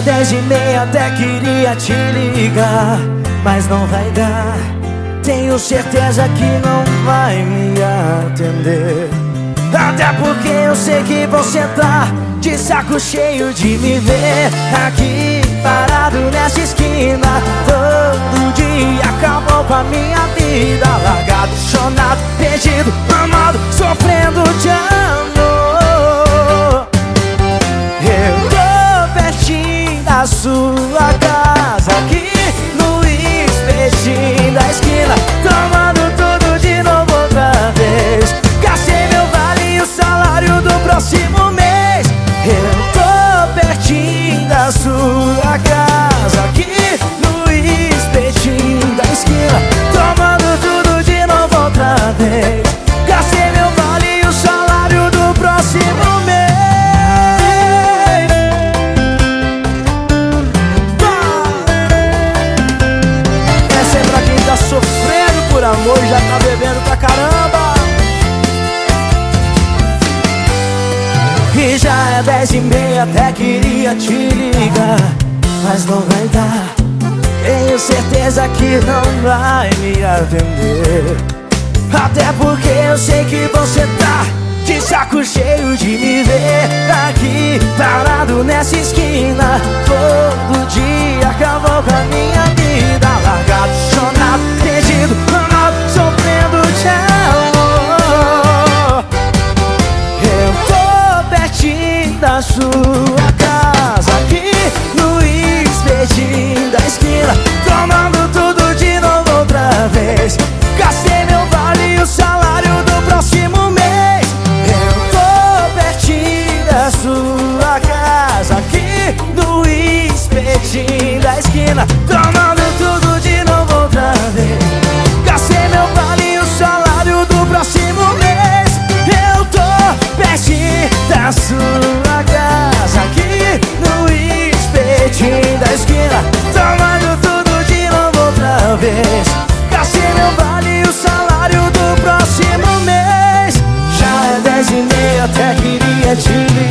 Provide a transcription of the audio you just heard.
é dez e meia, até queria te ligar Mas não vai dar. Tenho certeza que não vai me atender. Até porque eu sei que você tá De saco cheio de me ver Aqui parado nessa esquina. Todo dia acabou com a minha vida Largado, amor já tá bebendo pra caramba. E já é dez e meia, até queria te ligar Mas não vai dar. Tenho certeza que não vai me atender. Até porque eu sei que você tá De saco cheio de me ver Aqui, parado nessa esquina. Todo da sua casa Aqui no espetinho da esquina Tomando tudo de novo outra vez. Gastei meu vale e o salário do próximo mês. Eu tô pertinho da sua casa Aqui no espetinho da esquina Tomando Se não vale o salário do próximo mês. Já é dez e meia, até queria te ligar